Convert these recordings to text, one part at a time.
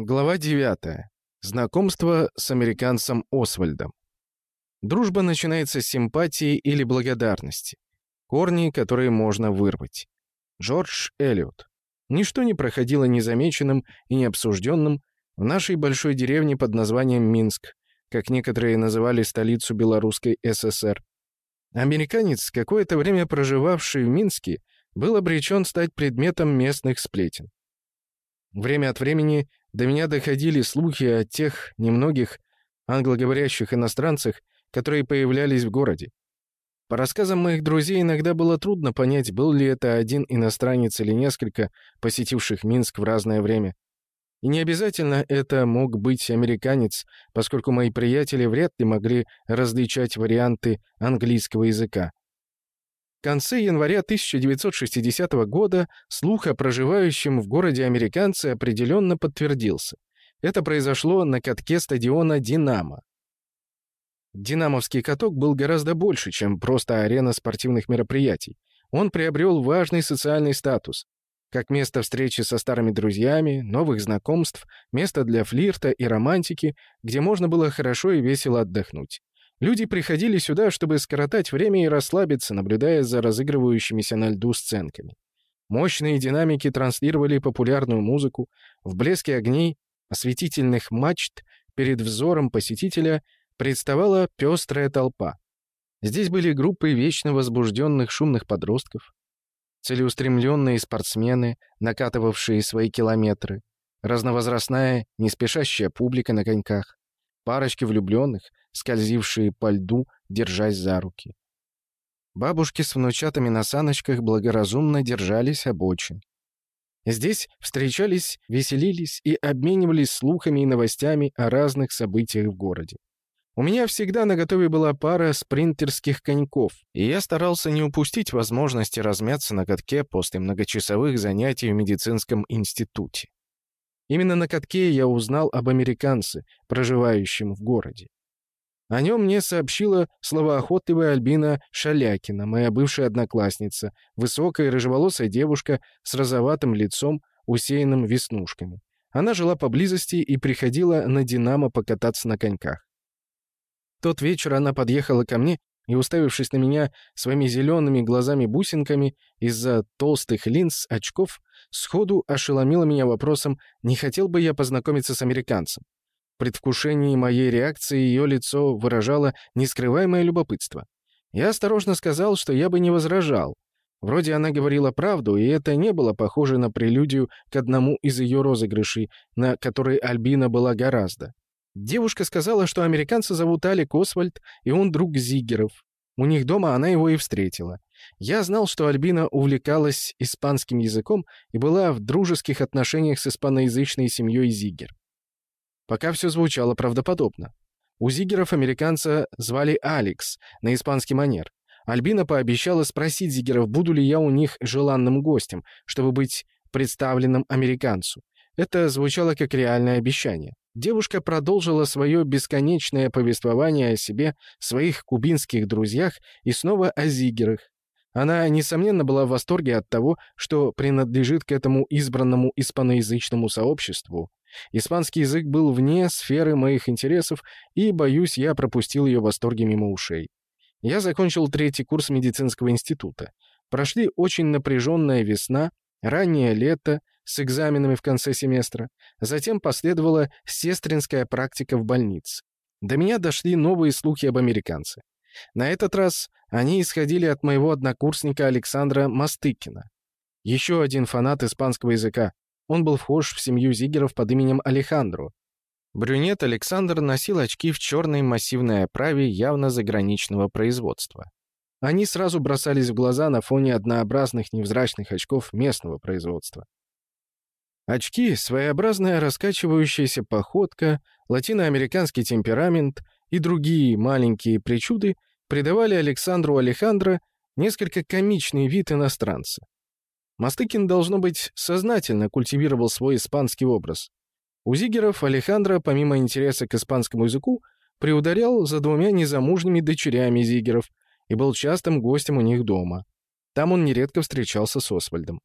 Глава 9. Знакомство с американцем Освальдом. Дружба начинается с симпатии или благодарности. Корни, которые можно вырвать. Джордж Эллиот. Ничто не проходило незамеченным и необсужденным в нашей большой деревне под названием Минск, как некоторые называли столицу Белорусской ССР. Американец, какое-то время проживавший в Минске, был обречен стать предметом местных сплетен. Время от времени до меня доходили слухи о тех немногих англоговорящих иностранцах, которые появлялись в городе. По рассказам моих друзей, иногда было трудно понять, был ли это один иностранец или несколько, посетивших Минск в разное время. И не обязательно это мог быть американец, поскольку мои приятели вряд ли могли различать варианты английского языка. В конце января 1960 года слух о проживающем в городе американце определенно подтвердился. Это произошло на катке стадиона «Динамо». Динамовский каток был гораздо больше, чем просто арена спортивных мероприятий. Он приобрел важный социальный статус, как место встречи со старыми друзьями, новых знакомств, место для флирта и романтики, где можно было хорошо и весело отдохнуть. Люди приходили сюда, чтобы скоротать время и расслабиться, наблюдая за разыгрывающимися на льду сценками. Мощные динамики транслировали популярную музыку, в блеске огней, осветительных мачт перед взором посетителя представала пестрая толпа. Здесь были группы вечно возбужденных шумных подростков, целеустремленные спортсмены, накатывавшие свои километры, разновозрастная, неспешащая публика на коньках, парочки влюбленных, скользившие по льду, держась за руки. Бабушки с внучатами на саночках благоразумно держались обочин. Здесь встречались, веселились и обменивались слухами и новостями о разных событиях в городе. У меня всегда наготове была пара спринтерских коньков, и я старался не упустить возможности размяться на катке после многочасовых занятий в медицинском институте. Именно на катке я узнал об американце, проживающем в городе. О нем мне сообщила словоохотливая Альбина Шалякина, моя бывшая одноклассница, высокая рыжеволосая девушка с розоватым лицом, усеянным веснушками. Она жила поблизости и приходила на «Динамо» покататься на коньках. Тот вечер она подъехала ко мне и, уставившись на меня своими зелеными глазами-бусинками из-за толстых линз очков, сходу ошеломила меня вопросом, не хотел бы я познакомиться с американцем. Предвкушении моей реакции ее лицо выражало нескрываемое любопытство. Я осторожно сказал, что я бы не возражал. Вроде она говорила правду, и это не было похоже на прелюдию к одному из ее розыгрышей, на который Альбина была гораздо. Девушка сказала, что американца зовут Алик Освальд, и он друг Зигеров. У них дома она его и встретила. Я знал, что Альбина увлекалась испанским языком и была в дружеских отношениях с испаноязычной семьей Зигер. Пока все звучало правдоподобно. У Зигеров американца звали Алекс, на испанский манер. Альбина пообещала спросить Зигеров, буду ли я у них желанным гостем, чтобы быть представленным американцу. Это звучало как реальное обещание. Девушка продолжила свое бесконечное повествование о себе, своих кубинских друзьях и снова о Зигерах. Она, несомненно, была в восторге от того, что принадлежит к этому избранному испаноязычному сообществу, Испанский язык был вне сферы моих интересов, и, боюсь, я пропустил ее восторги мимо ушей. Я закончил третий курс медицинского института. Прошли очень напряженная весна, раннее лето с экзаменами в конце семестра. Затем последовала сестринская практика в больнице. До меня дошли новые слухи об американце. На этот раз они исходили от моего однокурсника Александра Мастыкина. Еще один фанат испанского языка, он был вхож в семью Зигеров под именем Алехандро. Брюнет Александр носил очки в черной массивной оправе явно заграничного производства. Они сразу бросались в глаза на фоне однообразных невзрачных очков местного производства. Очки, своеобразная раскачивающаяся походка, латиноамериканский темперамент и другие маленькие причуды придавали Александру Алехандро несколько комичный вид иностранца. Мастыкин, должно быть, сознательно культивировал свой испанский образ. У Зигеров Алехандро, помимо интереса к испанскому языку, приударял за двумя незамужними дочерями Зигеров и был частым гостем у них дома. Там он нередко встречался с Освальдом.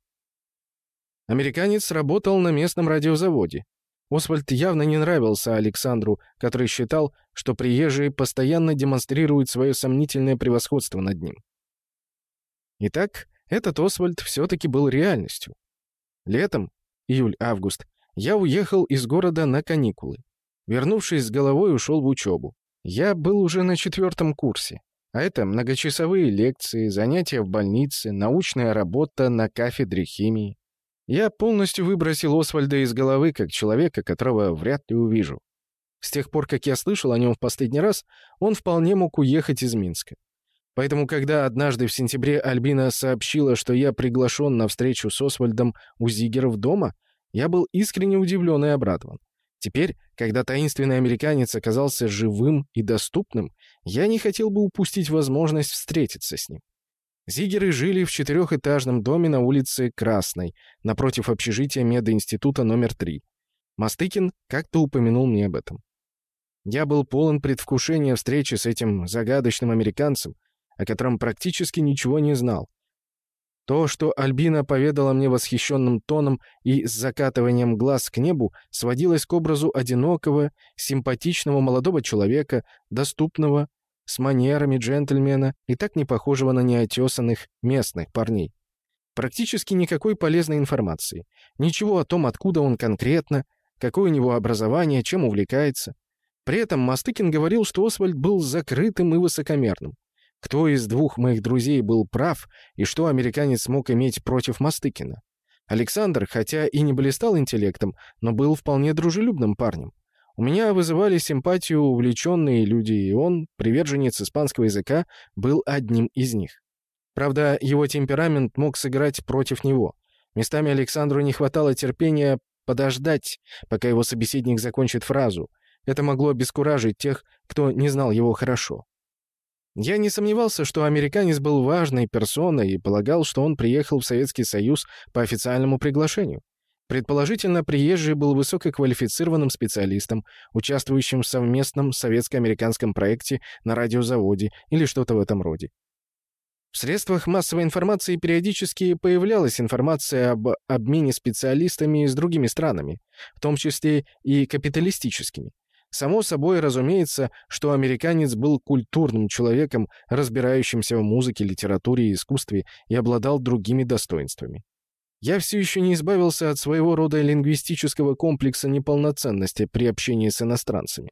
Американец работал на местном радиозаводе. Освальд явно не нравился Александру, который считал, что приезжие постоянно демонстрируют свое сомнительное превосходство над ним. Итак, этот Освальд все-таки был реальностью. Летом, июль-август, я уехал из города на каникулы. Вернувшись с головой, ушел в учебу. Я был уже на четвертом курсе. А это многочасовые лекции, занятия в больнице, научная работа на кафедре химии. Я полностью выбросил Освальда из головы как человека, которого вряд ли увижу. С тех пор, как я слышал о нем в последний раз, он вполне мог уехать из Минска. Поэтому, когда однажды в сентябре Альбина сообщила, что я приглашен на встречу с Освальдом у Зигеров дома, я был искренне удивлен и обрадован. Теперь, когда таинственный американец оказался живым и доступным, я не хотел бы упустить возможность встретиться с ним. Зигеры жили в четырехэтажном доме на улице Красной, напротив общежития мединститута номер 3. Мастыкин как-то упомянул мне об этом. Я был полон предвкушения встречи с этим загадочным американцем, о котором практически ничего не знал. То, что Альбина поведала мне восхищенным тоном и с закатыванием глаз к небу, сводилось к образу одинокого, симпатичного молодого человека, доступного, с манерами джентльмена и так не похожего на неотесанных местных парней. Практически никакой полезной информации. Ничего о том, откуда он конкретно, какое у него образование, чем увлекается. При этом Мастыкин говорил, что Освальд был закрытым и высокомерным. Кто из двух моих друзей был прав и что американец мог иметь против Мастыкина? Александр, хотя и не блистал интеллектом, но был вполне дружелюбным парнем. У меня вызывали симпатию увлеченные люди, и он, приверженец испанского языка, был одним из них. Правда, его темперамент мог сыграть против него. Местами Александру не хватало терпения подождать, пока его собеседник закончит фразу. Это могло обескуражить тех, кто не знал его хорошо. Я не сомневался, что американец был важной персоной и полагал, что он приехал в Советский Союз по официальному приглашению. Предположительно, приезжий был высококвалифицированным специалистом, участвующим в совместном советско-американском проекте на радиозаводе или что-то в этом роде. В средствах массовой информации периодически появлялась информация об обмене специалистами с другими странами, в том числе и капиталистическими. Само собой, разумеется, что американец был культурным человеком, разбирающимся в музыке, литературе и искусстве и обладал другими достоинствами. Я все еще не избавился от своего рода лингвистического комплекса неполноценности при общении с иностранцами.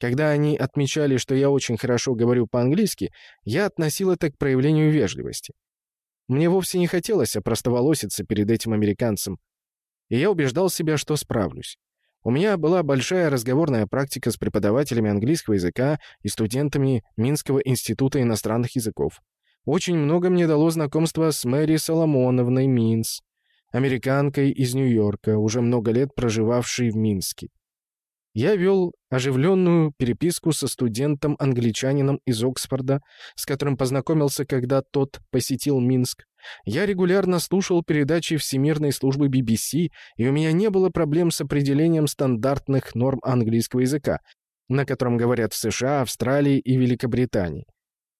Когда они отмечали, что я очень хорошо говорю по-английски, я относил это к проявлению вежливости. Мне вовсе не хотелось опростоволоситься перед этим американцем, и я убеждал себя, что справлюсь. У меня была большая разговорная практика с преподавателями английского языка и студентами Минского института иностранных языков. Очень много мне дало знакомство с Мэри Соломоновной Минс, американкой из Нью-Йорка, уже много лет проживавшей в Минске. Я вел оживленную переписку со студентом-англичанином из Оксфорда, с которым познакомился, когда тот посетил Минск. Я регулярно слушал передачи Всемирной службы BBC, и у меня не было проблем с определением стандартных норм английского языка, на котором говорят в США, Австралии и Великобритании.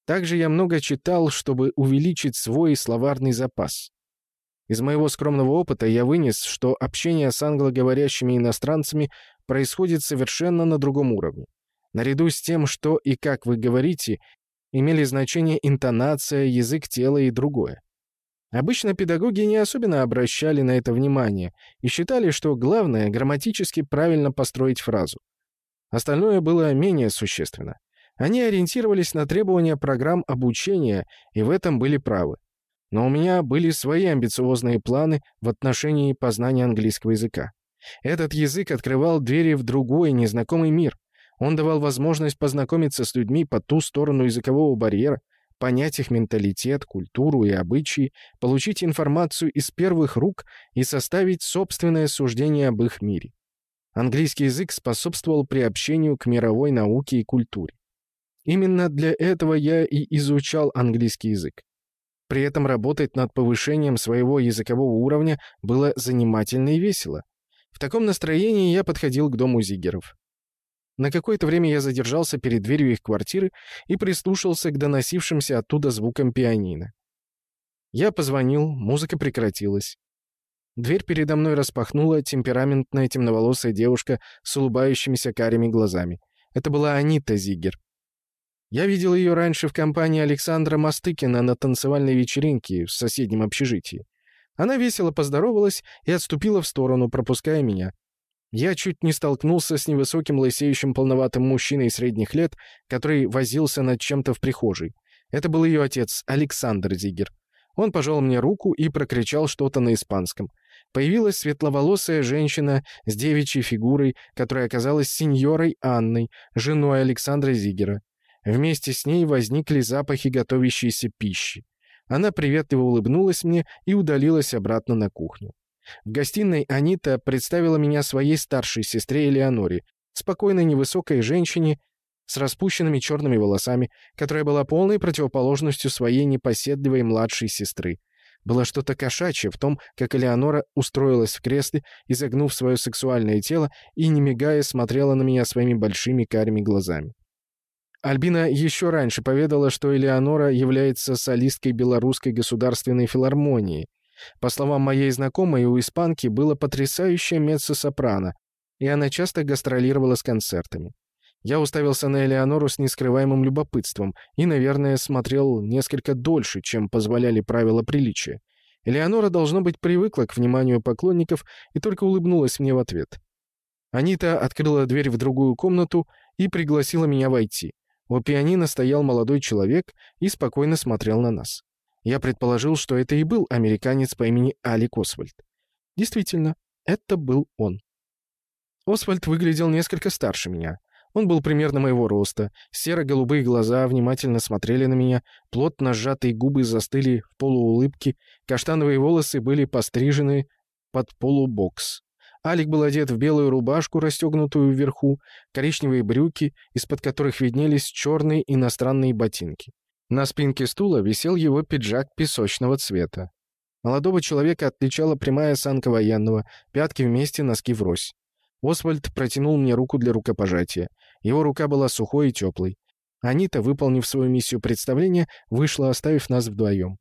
Также я много читал, чтобы увеличить свой словарный запас. Из моего скромного опыта я вынес, что общение с англоговорящими иностранцами происходит совершенно на другом уровне. Наряду с тем, что и как вы говорите, имели значение интонация, язык тела и другое. Обычно педагоги не особенно обращали на это внимание и считали, что главное — грамматически правильно построить фразу. Остальное было менее существенно. Они ориентировались на требования программ обучения и в этом были правы. Но у меня были свои амбициозные планы в отношении познания английского языка. Этот язык открывал двери в другой, незнакомый мир. Он давал возможность познакомиться с людьми по ту сторону языкового барьера, понять их менталитет, культуру и обычаи, получить информацию из первых рук и составить собственное суждение об их мире. Английский язык способствовал приобщению к мировой науке и культуре. Именно для этого я и изучал английский язык. При этом работать над повышением своего языкового уровня было занимательно и весело. В таком настроении я подходил к дому Зигеров. На какое-то время я задержался перед дверью их квартиры и прислушался к доносившимся оттуда звукам пианино. Я позвонил, музыка прекратилась. Дверь передо мной распахнула темпераментная темноволосая девушка с улыбающимися карими глазами. Это была Анита Зигер. Я видел ее раньше в компании Александра Мастыкина на танцевальной вечеринке в соседнем общежитии. Она весело поздоровалась и отступила в сторону, пропуская меня. Я чуть не столкнулся с невысоким лысеющим полноватым мужчиной средних лет, который возился над чем-то в прихожей. Это был ее отец, Александр Зигер. Он пожал мне руку и прокричал что-то на испанском. Появилась светловолосая женщина с девичьей фигурой, которая оказалась сеньорой Анной, женой Александра Зигера. Вместе с ней возникли запахи готовящейся пищи. Она приветливо улыбнулась мне и удалилась обратно на кухню. В гостиной Анита представила меня своей старшей сестре Элеоноре, спокойной невысокой женщине с распущенными черными волосами, которая была полной противоположностью своей непоседливой младшей сестры. Было что-то кошачье в том, как Элеонора устроилась в кресле, изогнув свое сексуальное тело и, не мигая, смотрела на меня своими большими карими глазами. Альбина еще раньше поведала, что Элеонора является солисткой Белорусской государственной филармонии. По словам моей знакомой, у испанки было потрясающее меццо-сопрано, и она часто гастролировала с концертами. Я уставился на Элеонору с нескрываемым любопытством и, наверное, смотрел несколько дольше, чем позволяли правила приличия. Элеонора, должно быть, привыкла к вниманию поклонников и только улыбнулась мне в ответ. Анита открыла дверь в другую комнату и пригласила меня войти. У пианино стоял молодой человек и спокойно смотрел на нас. Я предположил, что это и был американец по имени Алик Освальд. Действительно, это был он. Освальд выглядел несколько старше меня. Он был примерно моего роста. Серо-голубые глаза внимательно смотрели на меня, плотно сжатые губы застыли в полуулыбке, каштановые волосы были пострижены под полубокс. Алик был одет в белую рубашку, расстегнутую вверху, коричневые брюки, из-под которых виднелись черные иностранные ботинки. На спинке стула висел его пиджак песочного цвета. Молодого человека отличала прямая осанка военного, пятки вместе, носки врозь. Освальд протянул мне руку для рукопожатия. Его рука была сухой и теплой. Анита, выполнив свою миссию представления, вышла, оставив нас вдвоем.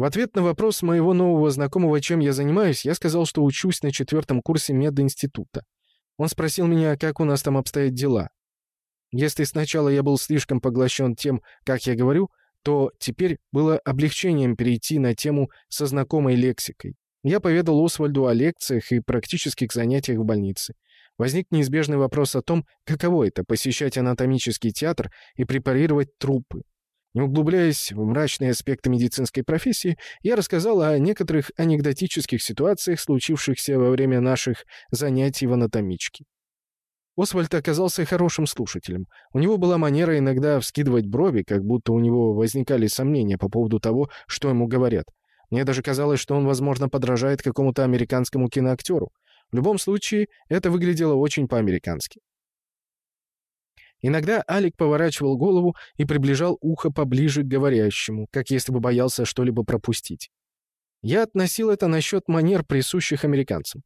В ответ на вопрос моего нового знакомого, чем я занимаюсь, я сказал, что учусь на четвертом курсе мединститута. Он спросил меня, как у нас там обстоят дела. Если сначала я был слишком поглощен тем, как я говорю, то теперь было облегчением перейти на тему со знакомой лексикой. Я поведал Освальду о лекциях и практических занятиях в больнице. Возник неизбежный вопрос о том, каково это — посещать анатомический театр и препарировать трупы. Не углубляясь в мрачные аспекты медицинской профессии, я рассказал о некоторых анекдотических ситуациях, случившихся во время наших занятий в анатомичке. Освальд оказался хорошим слушателем. У него была манера иногда вскидывать брови, как будто у него возникали сомнения по поводу того, что ему говорят. Мне даже казалось, что он, возможно, подражает какому-то американскому киноактеру. В любом случае, это выглядело очень по-американски. Иногда Алик поворачивал голову и приближал ухо поближе к говорящему, как если бы боялся что-либо пропустить. Я относил это насчет манер, присущих американцам.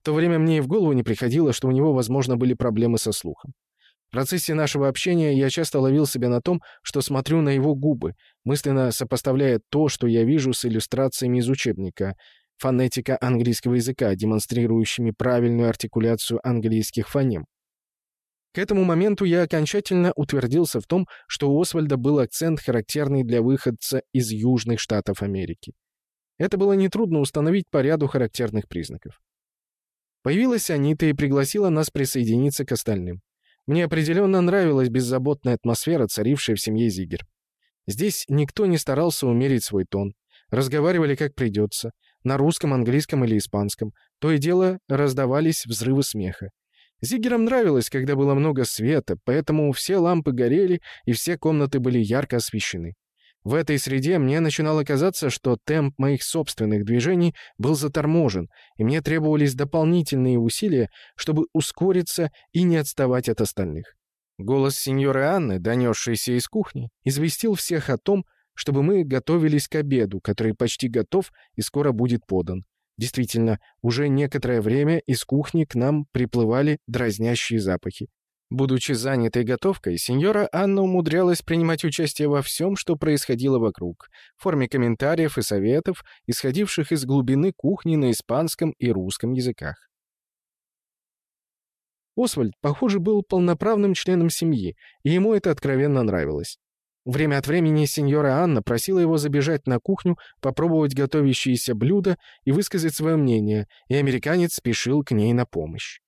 В то время мне и в голову не приходило, что у него, возможно, были проблемы со слухом. В процессе нашего общения я часто ловил себя на том, что смотрю на его губы, мысленно сопоставляя то, что я вижу с иллюстрациями из учебника «Фонетика английского языка», демонстрирующими правильную артикуляцию английских фонем. К этому моменту я окончательно утвердился в том, что у Освальда был акцент, характерный для выходца из Южных Штатов Америки. Это было нетрудно установить по ряду характерных признаков. Появилась Анита и пригласила нас присоединиться к остальным. Мне определенно нравилась беззаботная атмосфера, царившая в семье Зигер. Здесь никто не старался умерить свой тон. Разговаривали как придется, на русском, английском или испанском. То и дело раздавались взрывы смеха. Зигерам нравилось, когда было много света, поэтому все лампы горели и все комнаты были ярко освещены. В этой среде мне начинало казаться, что темп моих собственных движений был заторможен, и мне требовались дополнительные усилия, чтобы ускориться и не отставать от остальных. Голос сеньоры Анны, донесшийся из кухни, известил всех о том, чтобы мы готовились к обеду, который почти готов и скоро будет подан. Действительно, уже некоторое время из кухни к нам приплывали дразнящие запахи. Будучи занятой готовкой, сеньора Анна умудрялась принимать участие во всем, что происходило вокруг, в форме комментариев и советов, исходивших из глубины кухни на испанском и русском языках. Освальд, похоже, был полноправным членом семьи, и ему это откровенно нравилось. Время от времени сеньора Анна просила его забежать на кухню, попробовать готовящиеся блюда и высказать свое мнение, и американец спешил к ней на помощь.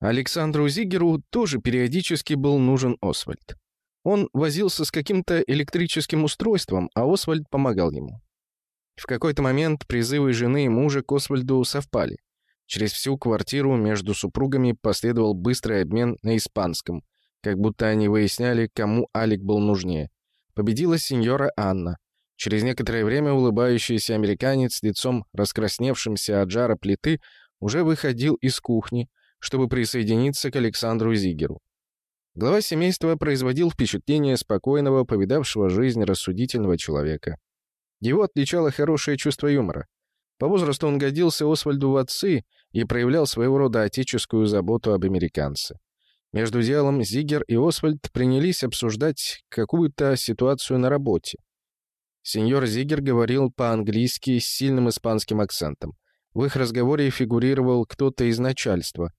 Александру Зигеру тоже периодически был нужен Освальд. Он возился с каким-то электрическим устройством, а Освальд помогал ему. В какой-то момент призывы жены и мужа к Освальду совпали. Через всю квартиру между супругами последовал быстрый обмен на испанском, как будто они выясняли, кому Алик был нужнее. Победила сеньора Анна. Через некоторое время улыбающийся американец лицом раскрасневшимся от жара плиты уже выходил из кухни, чтобы присоединиться к Александру Зигеру. Глава семейства производил впечатление спокойного, повидавшего жизнь рассудительного человека. Его отличало хорошее чувство юмора. По возрасту он годился Освальду в отцы и проявлял своего рода отеческую заботу об американце. Между делом Зигер и Освальд принялись обсуждать какую-то ситуацию на работе. Сеньор Зигер говорил по-английски с сильным испанским акцентом. В их разговоре фигурировал кто-то из начальства,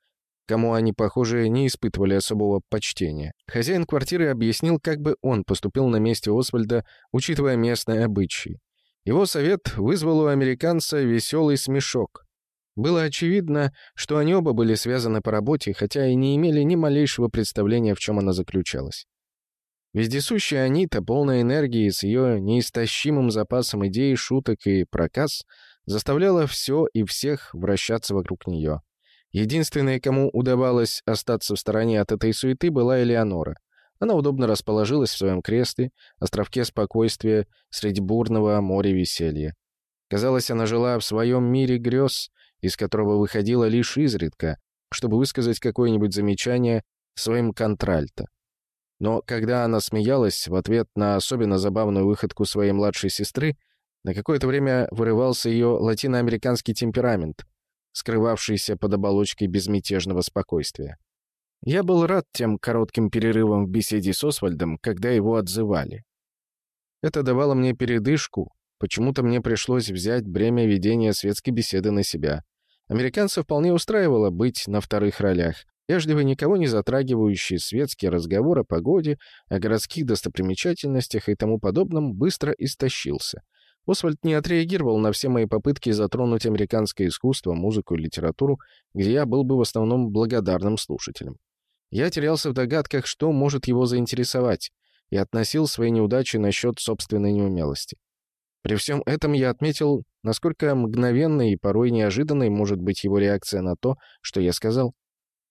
кому они, похоже, не испытывали особого почтения. Хозяин квартиры объяснил, как бы он поступил на месте Освальда, учитывая местные обычаи. Его совет вызвал у американца веселый смешок. Было очевидно, что они оба были связаны по работе, хотя и не имели ни малейшего представления, в чем она заключалась. Вездесущая Анита, полная энергии, с ее неистощимым запасом идей, шуток и проказ, заставляла все и всех вращаться вокруг нее. Единственной, кому удавалось остаться в стороне от этой суеты, была Элеонора. Она удобно расположилась в своем кресле, островке спокойствия, среди бурного моря веселья. Казалось, она жила в своем мире грез, из которого выходила лишь изредка, чтобы высказать какое-нибудь замечание своим контральто. Но когда она смеялась в ответ на особенно забавную выходку своей младшей сестры, на какое-то время вырывался ее латиноамериканский темперамент, скрывавшийся под оболочкой безмятежного спокойствия. Я был рад тем коротким перерывам в беседе с Освальдом, когда его отзывали. Это давало мне передышку, почему-то мне пришлось взять бремя ведения светской беседы на себя. Американцев вполне устраивало быть на вторых ролях, вежливый, никого не затрагивающий светский разговор о погоде, о городских достопримечательностях и тому подобном быстро истощился — Освальд не отреагировал на все мои попытки затронуть американское искусство, музыку и литературу, где я был бы в основном благодарным слушателем. Я терялся в догадках, что может его заинтересовать, и относил свои неудачи насчет собственной неумелости. При всем этом я отметил, насколько мгновенной и порой неожиданной может быть его реакция на то, что я сказал.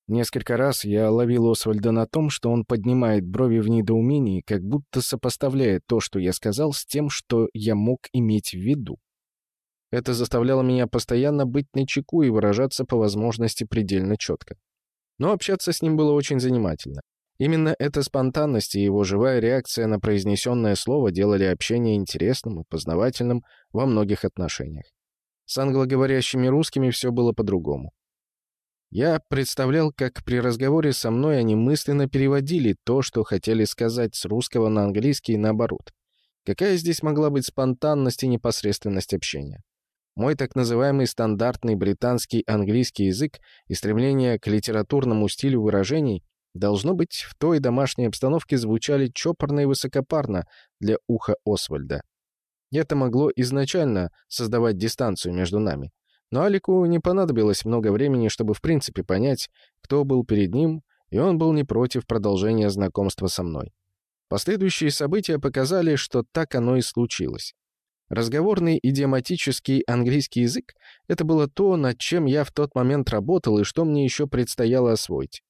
Несколько раз я ловил Освальда на том, что он поднимает брови в недоумении, как будто сопоставляет то, что я сказал, с тем, что я мог иметь в виду. Это заставляло меня постоянно быть начеку и выражаться по возможности предельно четко. Но общаться с ним было очень занимательно. Именно эта спонтанность и его живая реакция на произнесенное слово делали общение интересным и познавательным во многих отношениях. С англоговорящими русскими все было по-другому. Я представлял, как при разговоре со мной они мысленно переводили то, что хотели сказать с русского на английский и наоборот. Какая здесь могла быть спонтанность и непосредственность общения? Мой так называемый стандартный британский английский язык и стремление к литературному стилю выражений должно быть в той домашней обстановке звучали чопорно и высокопарно для уха Освальда. Это могло изначально создавать дистанцию между нами. Но Алику не понадобилось много времени, чтобы в принципе понять, кто был перед ним, и он был не против продолжения знакомства со мной. Последующие события показали, что так оно и случилось. Разговорный идиоматический английский язык — это было то, над чем я в тот момент работал и что мне еще предстояло освоить.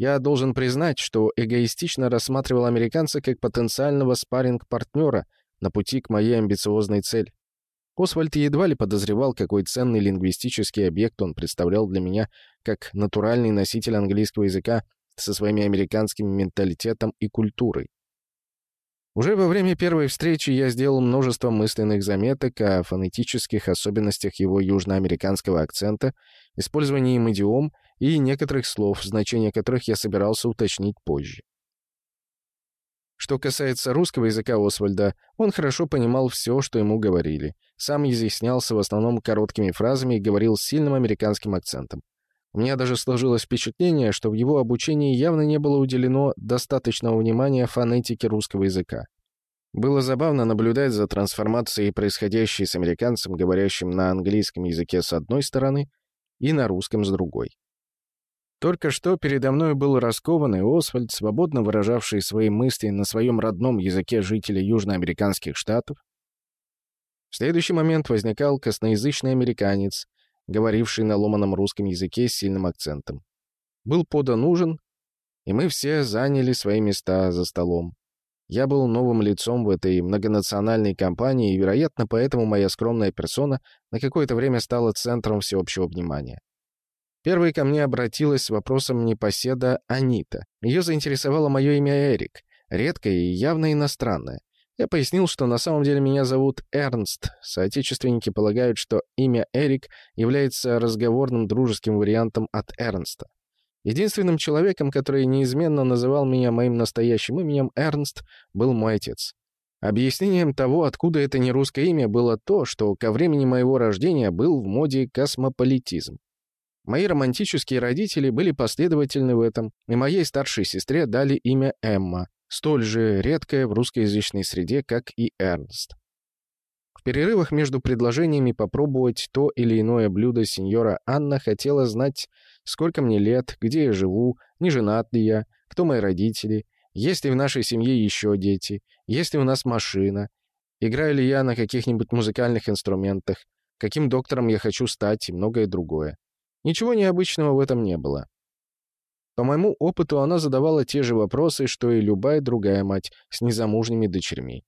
Я должен признать, что эгоистично рассматривал американца как потенциального спарринг-партнера на пути к моей амбициозной цели. Освальд едва ли подозревал, какой ценный лингвистический объект он представлял для меня как натуральный носитель английского языка со своими американским менталитетом и культурой. Уже во время первой встречи я сделал множество мысленных заметок о фонетических особенностях его южноамериканского акцента, использовании им идиом и некоторых слов, значение которых я собирался уточнить позже. Что касается русского языка Освальда, он хорошо понимал все, что ему говорили. Сам изъяснялся в основном короткими фразами и говорил с сильным американским акцентом. У меня даже сложилось впечатление, что в его обучении явно не было уделено достаточного внимания фонетике русского языка. Было забавно наблюдать за трансформацией, происходящей с американцем, говорящим на английском языке с одной стороны и на русском с другой. Только что передо мной был раскованный Освальд, свободно выражавший свои мысли на своем родном языке жителя южноамериканских штатов. В следующий момент возникал косноязычный американец, говоривший на ломаном русском языке с сильным акцентом. Был подан ужин, и мы все заняли свои места за столом. Я был новым лицом в этой многонациональной компании, и, вероятно, поэтому моя скромная персона на какое-то время стала центром всеобщего внимания. Первой ко мне обратилась с вопросом непоседа Анита. Ее заинтересовало мое имя Эрик, редкое и явно иностранное. Я пояснил, что на самом деле меня зовут Эрнст. Соотечественники полагают, что имя Эрик является разговорным дружеским вариантом от Эрнста. Единственным человеком, который неизменно называл меня моим настоящим именем Эрнст, был мой отец. Объяснением того, откуда это не русское имя, было то, что ко времени моего рождения был в моде космополитизм. Мои романтические родители были последовательны в этом, и моей старшей сестре дали имя Эмма, столь же редкое в русскоязычной среде, как и Эрнст. В перерывах между предложениями попробовать то или иное блюдо сеньора Анна хотела знать, сколько мне лет, где я живу, не женат ли я, кто мои родители, есть ли в нашей семье еще дети, есть ли у нас машина, играю ли я на каких-нибудь музыкальных инструментах, каким доктором я хочу стать и многое другое. Ничего необычного в этом не было. По моему опыту она задавала те же вопросы, что и любая другая мать с незамужними дочерьми.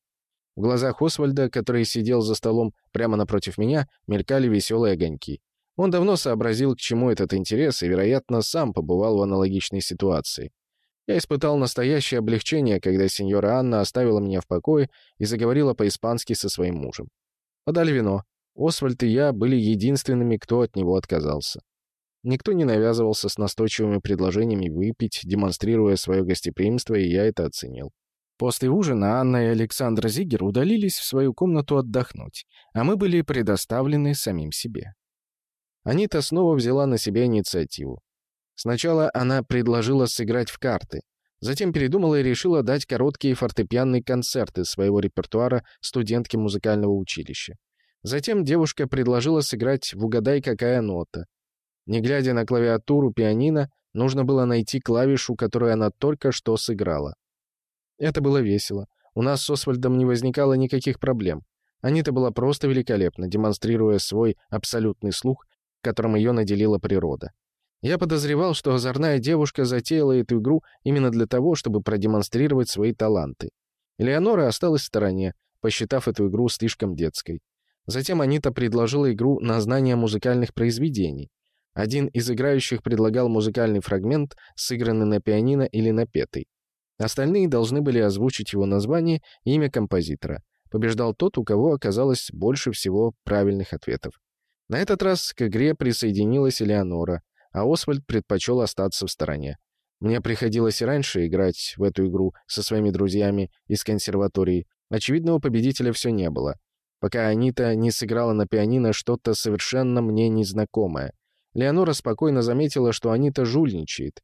В глазах Освальда, который сидел за столом прямо напротив меня, мелькали веселые огоньки. Он давно сообразил, к чему этот интерес, и, вероятно, сам побывал в аналогичной ситуации. Я испытал настоящее облегчение, когда сеньора Анна оставила меня в покое и заговорила по-испански со своим мужем. Подали вино. Освальд и я были единственными, кто от него отказался. Никто не навязывался с настойчивыми предложениями выпить, демонстрируя свое гостеприимство, и я это оценил. После ужина Анна и Александр Зигер удалились в свою комнату отдохнуть, а мы были предоставлены самим себе. Анита снова взяла на себя инициативу. Сначала она предложила сыграть в карты, затем передумала и решила дать короткие фортепианные концерты своего репертуара студентке музыкального училища. Затем девушка предложила сыграть в «Угадай, какая нота», не глядя на клавиатуру пианино, нужно было найти клавишу, которую она только что сыграла. Это было весело. У нас с Освальдом не возникало никаких проблем. Анита была просто великолепна, демонстрируя свой абсолютный слух, которым ее наделила природа. Я подозревал, что озорная девушка затеяла эту игру именно для того, чтобы продемонстрировать свои таланты. Элеонора осталась в стороне, посчитав эту игру слишком детской. Затем Анита предложила игру на знание музыкальных произведений. Один из играющих предлагал музыкальный фрагмент, сыгранный на пианино или напетый. Остальные должны были озвучить его название и имя композитора. Побеждал тот, у кого оказалось больше всего правильных ответов. На этот раз к игре присоединилась Элеонора, а Освальд предпочел остаться в стороне. Мне приходилось и раньше играть в эту игру со своими друзьями из консерватории. Очевидного победителя все не было. Пока Анита не сыграла на пианино что-то совершенно мне незнакомое. Леонора спокойно заметила, что Анита жульничает.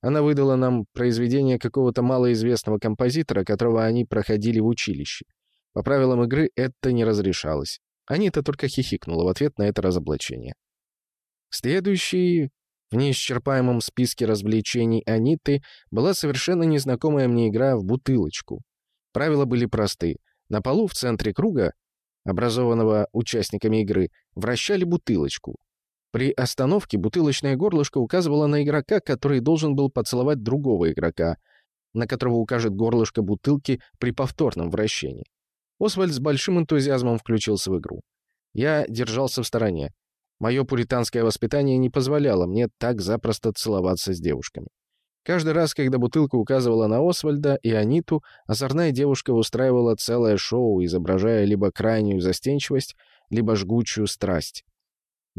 Она выдала нам произведение какого-то малоизвестного композитора, которого они проходили в училище. По правилам игры это не разрешалось. Анита только хихикнула в ответ на это разоблачение. Следующий в неисчерпаемом списке развлечений Аниты была совершенно незнакомая мне игра в бутылочку. Правила были просты. На полу в центре круга, образованного участниками игры, вращали бутылочку. При остановке бутылочное горлышко указывало на игрока, который должен был поцеловать другого игрока, на которого укажет горлышко бутылки при повторном вращении. Освальд с большим энтузиазмом включился в игру. Я держался в стороне. Мое пуританское воспитание не позволяло мне так запросто целоваться с девушками. Каждый раз, когда бутылка указывала на Освальда и Аниту, озорная девушка устраивала целое шоу, изображая либо крайнюю застенчивость, либо жгучую страсть.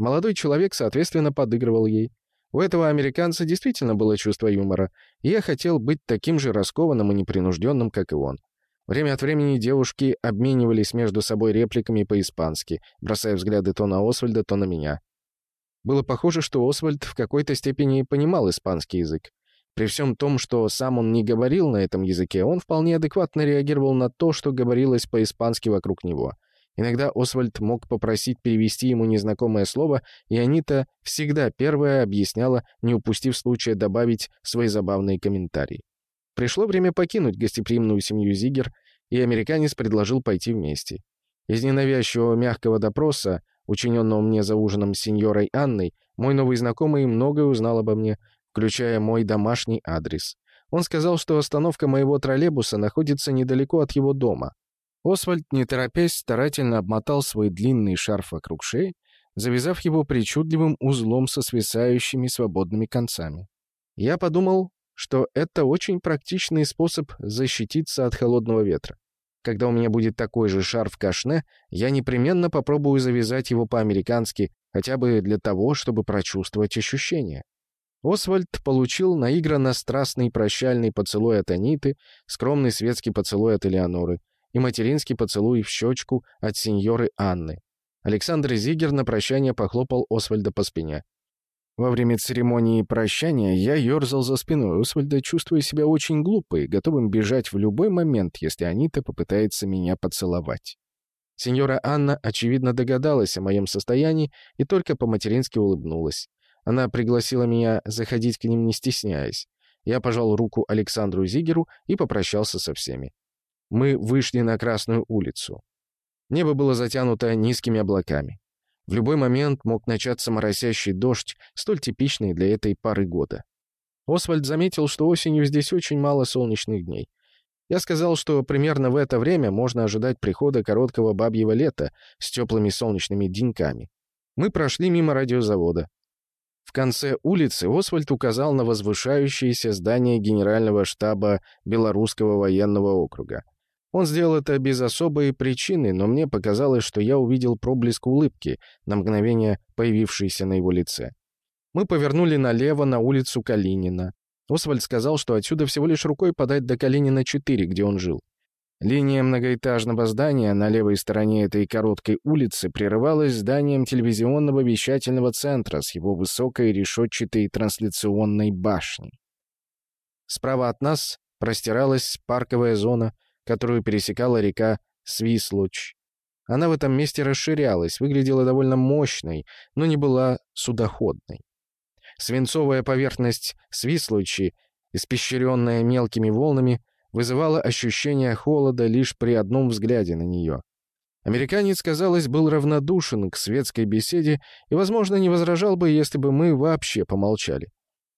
Молодой человек, соответственно, подыгрывал ей. У этого американца действительно было чувство юмора, и я хотел быть таким же раскованным и непринужденным, как и он. Время от времени девушки обменивались между собой репликами по-испански, бросая взгляды то на Освальда, то на меня. Было похоже, что Освальд в какой-то степени понимал испанский язык. При всем том, что сам он не говорил на этом языке, он вполне адекватно реагировал на то, что говорилось по-испански вокруг него. Иногда Освальд мог попросить перевести ему незнакомое слово, и Анита всегда первая объясняла, не упустив случая добавить свои забавные комментарии. Пришло время покинуть гостеприимную семью Зигер, и американец предложил пойти вместе. Из ненавязчивого мягкого допроса, учиненного мне за ужином с сеньорой Анной, мой новый знакомый многое узнал обо мне, включая мой домашний адрес. Он сказал, что остановка моего троллейбуса находится недалеко от его дома. Освальд, не торопясь, старательно обмотал свой длинный шарф вокруг шеи, завязав его причудливым узлом со свисающими свободными концами. Я подумал, что это очень практичный способ защититься от холодного ветра. Когда у меня будет такой же шарф кашне, я непременно попробую завязать его по-американски, хотя бы для того, чтобы прочувствовать ощущения. Освальд получил наигранно страстный прощальный поцелуй от Аниты, скромный светский поцелуй от Элеоноры — и материнский поцелуй в щечку от сеньоры Анны. Александр Зигер на прощание похлопал Освальда по спине. Во время церемонии прощания я ерзал за спиной Освальда, чувствуя себя очень глупо и готовым бежать в любой момент, если Анита попытается меня поцеловать. Сеньора Анна, очевидно, догадалась о моем состоянии и только по-матерински улыбнулась. Она пригласила меня заходить к ним, не стесняясь. Я пожал руку Александру Зигеру и попрощался со всеми. Мы вышли на Красную улицу. Небо было затянуто низкими облаками. В любой момент мог начаться моросящий дождь, столь типичный для этой пары года. Освальд заметил, что осенью здесь очень мало солнечных дней. Я сказал, что примерно в это время можно ожидать прихода короткого бабьего лета с теплыми солнечными деньками. Мы прошли мимо радиозавода. В конце улицы Освальд указал на возвышающееся здание Генерального штаба Белорусского военного округа. Он сделал это без особой причины, но мне показалось, что я увидел проблеск улыбки, на мгновение появившейся на его лице. Мы повернули налево на улицу Калинина. Освальд сказал, что отсюда всего лишь рукой подать до Калинина 4, где он жил. Линия многоэтажного здания на левой стороне этой короткой улицы прерывалась зданием телевизионного вещательного центра с его высокой решетчатой трансляционной башней. Справа от нас простиралась парковая зона, которую пересекала река Свислуч. Она в этом месте расширялась, выглядела довольно мощной, но не была судоходной. Свинцовая поверхность Свислучи, испещренная мелкими волнами, вызывала ощущение холода лишь при одном взгляде на нее. Американец, казалось, был равнодушен к светской беседе и, возможно, не возражал бы, если бы мы вообще помолчали.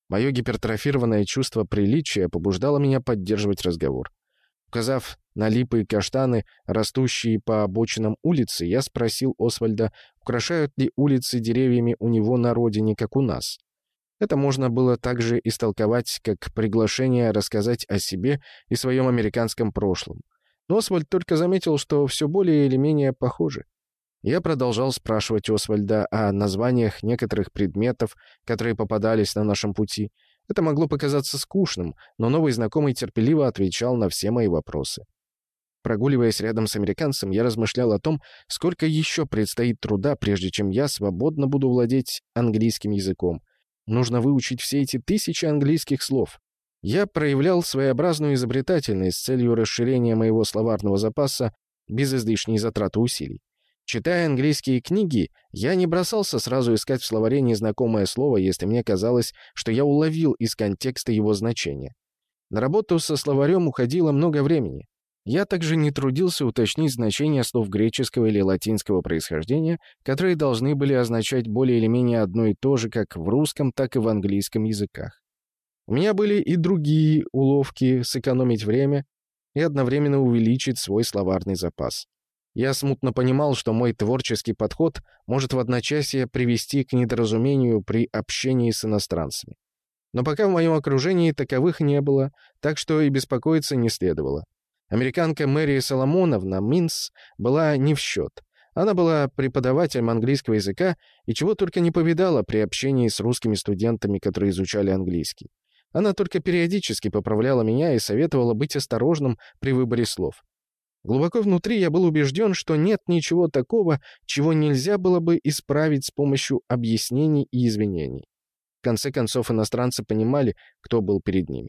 Мое гипертрофированное чувство приличия побуждало меня поддерживать разговор. Указав на липы и каштаны, растущие по обочинам улицы, я спросил Освальда, украшают ли улицы деревьями у него на родине, как у нас. Это можно было также истолковать как приглашение рассказать о себе и своем американском прошлом. Но Освальд только заметил, что все более или менее похоже. Я продолжал спрашивать Освальда о названиях некоторых предметов, которые попадались на нашем пути, это могло показаться скучным, но новый знакомый терпеливо отвечал на все мои вопросы. Прогуливаясь рядом с американцем, я размышлял о том, сколько еще предстоит труда, прежде чем я свободно буду владеть английским языком. Нужно выучить все эти тысячи английских слов. Я проявлял своеобразную изобретательность с целью расширения моего словарного запаса без излишней затраты усилий. Читая английские книги, я не бросался сразу искать в словаре незнакомое слово, если мне казалось, что я уловил из контекста его значения. На работу со словарем уходило много времени. Я также не трудился уточнить значение слов греческого или латинского происхождения, которые должны были означать более или менее одно и то же как в русском, так и в английском языках. У меня были и другие уловки сэкономить время и одновременно увеличить свой словарный запас. Я смутно понимал, что мой творческий подход может в одночасье привести к недоразумению при общении с иностранцами. Но пока в моем окружении таковых не было, так что и беспокоиться не следовало. Американка Мэри Соломоновна Минс была не в счет. Она была преподавателем английского языка и чего только не повидала при общении с русскими студентами, которые изучали английский. Она только периодически поправляла меня и советовала быть осторожным при выборе слов. Глубоко внутри я был убежден, что нет ничего такого, чего нельзя было бы исправить с помощью объяснений и извинений. В конце концов, иностранцы понимали, кто был перед ними.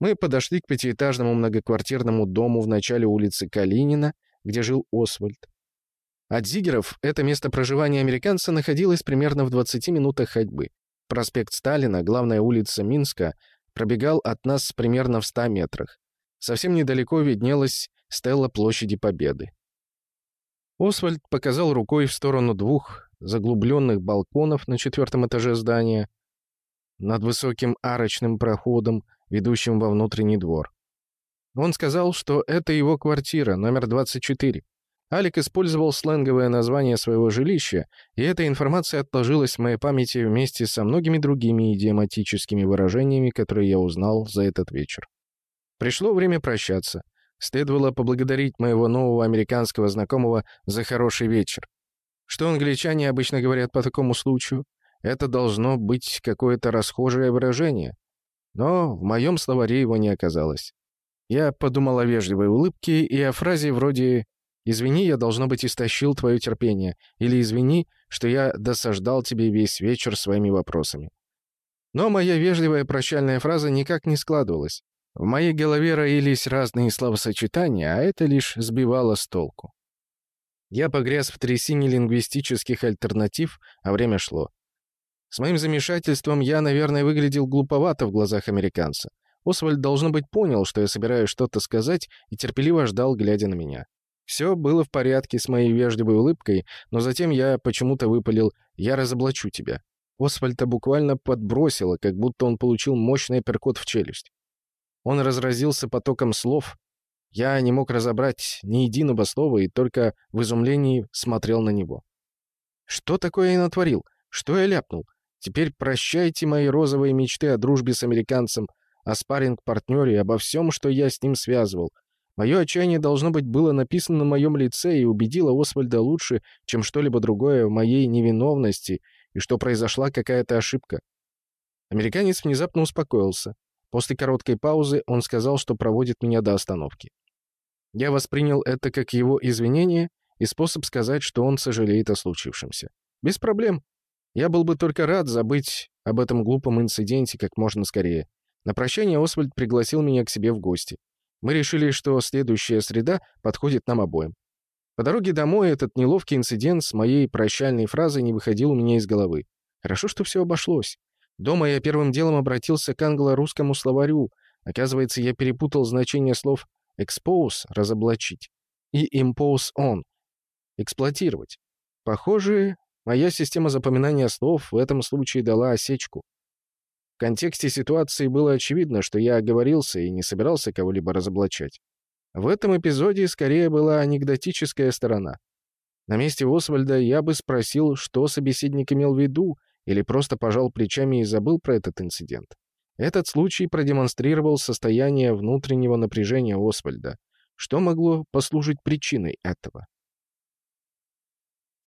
Мы подошли к пятиэтажному многоквартирному дому в начале улицы Калинина, где жил Освальд. От Зигеров это место проживания американца находилось примерно в 20 минутах ходьбы. Проспект Сталина, главная улица Минска, пробегал от нас примерно в 100 метрах. Совсем недалеко виднелась стелла площади Победы. Освальд показал рукой в сторону двух заглубленных балконов на четвертом этаже здания над высоким арочным проходом, ведущим во внутренний двор. Он сказал, что это его квартира, номер 24. Алик использовал сленговое название своего жилища, и эта информация отложилась в моей памяти вместе со многими другими идиоматическими выражениями, которые я узнал за этот вечер. Пришло время прощаться. Следовало поблагодарить моего нового американского знакомого за хороший вечер. Что англичане обычно говорят по такому случаю? Это должно быть какое-то расхожее выражение. Но в моем словаре его не оказалось. Я подумал о вежливой улыбке и о фразе вроде «Извини, я, должно быть, истощил твое терпение» или «Извини, что я досаждал тебе весь вечер своими вопросами». Но моя вежливая прощальная фраза никак не складывалась. В моей голове роились разные словосочетания, а это лишь сбивало с толку. Я погряз в трясине лингвистических альтернатив, а время шло. С моим замешательством я, наверное, выглядел глуповато в глазах американца. Освальд, должно быть, понял, что я собираюсь что-то сказать, и терпеливо ждал, глядя на меня. Все было в порядке с моей вежливой улыбкой, но затем я почему-то выпалил «Я разоблачу тебя». Освальда буквально подбросило, как будто он получил мощный перкот в челюсть. Он разразился потоком слов. Я не мог разобрать ни единого слова и только в изумлении смотрел на него. Что такое я натворил? Что я ляпнул? Теперь прощайте мои розовые мечты о дружбе с американцем, о спарринг-партнере, обо всем, что я с ним связывал. Мое отчаяние, должно быть, было написано на моем лице и убедило Освальда лучше, чем что-либо другое в моей невиновности и что произошла какая-то ошибка. Американец внезапно успокоился. После короткой паузы он сказал, что проводит меня до остановки. Я воспринял это как его извинение и способ сказать, что он сожалеет о случившемся. Без проблем. Я был бы только рад забыть об этом глупом инциденте как можно скорее. На прощание Освальд пригласил меня к себе в гости. Мы решили, что следующая среда подходит нам обоим. По дороге домой этот неловкий инцидент с моей прощальной фразой не выходил у меня из головы. Хорошо, что все обошлось. Дома я первым делом обратился к англо-русскому словарю. Оказывается, я перепутал значение слов «expose» — «разоблачить» и «impose on» — «эксплуатировать». Похоже, моя система запоминания слов в этом случае дала осечку. В контексте ситуации было очевидно, что я оговорился и не собирался кого-либо разоблачать. В этом эпизоде скорее была анекдотическая сторона. На месте Освальда я бы спросил, что собеседник имел в виду, или просто пожал плечами и забыл про этот инцидент. Этот случай продемонстрировал состояние внутреннего напряжения Освальда. Что могло послужить причиной этого?